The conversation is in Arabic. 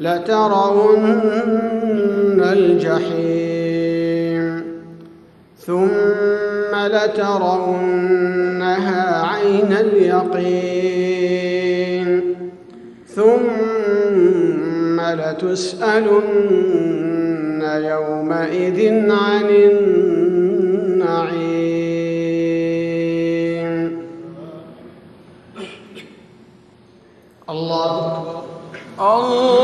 لترون الجحيم ثم لترونها عين اليقين ثم لتسألن يومئذ عن النعيم. الله الله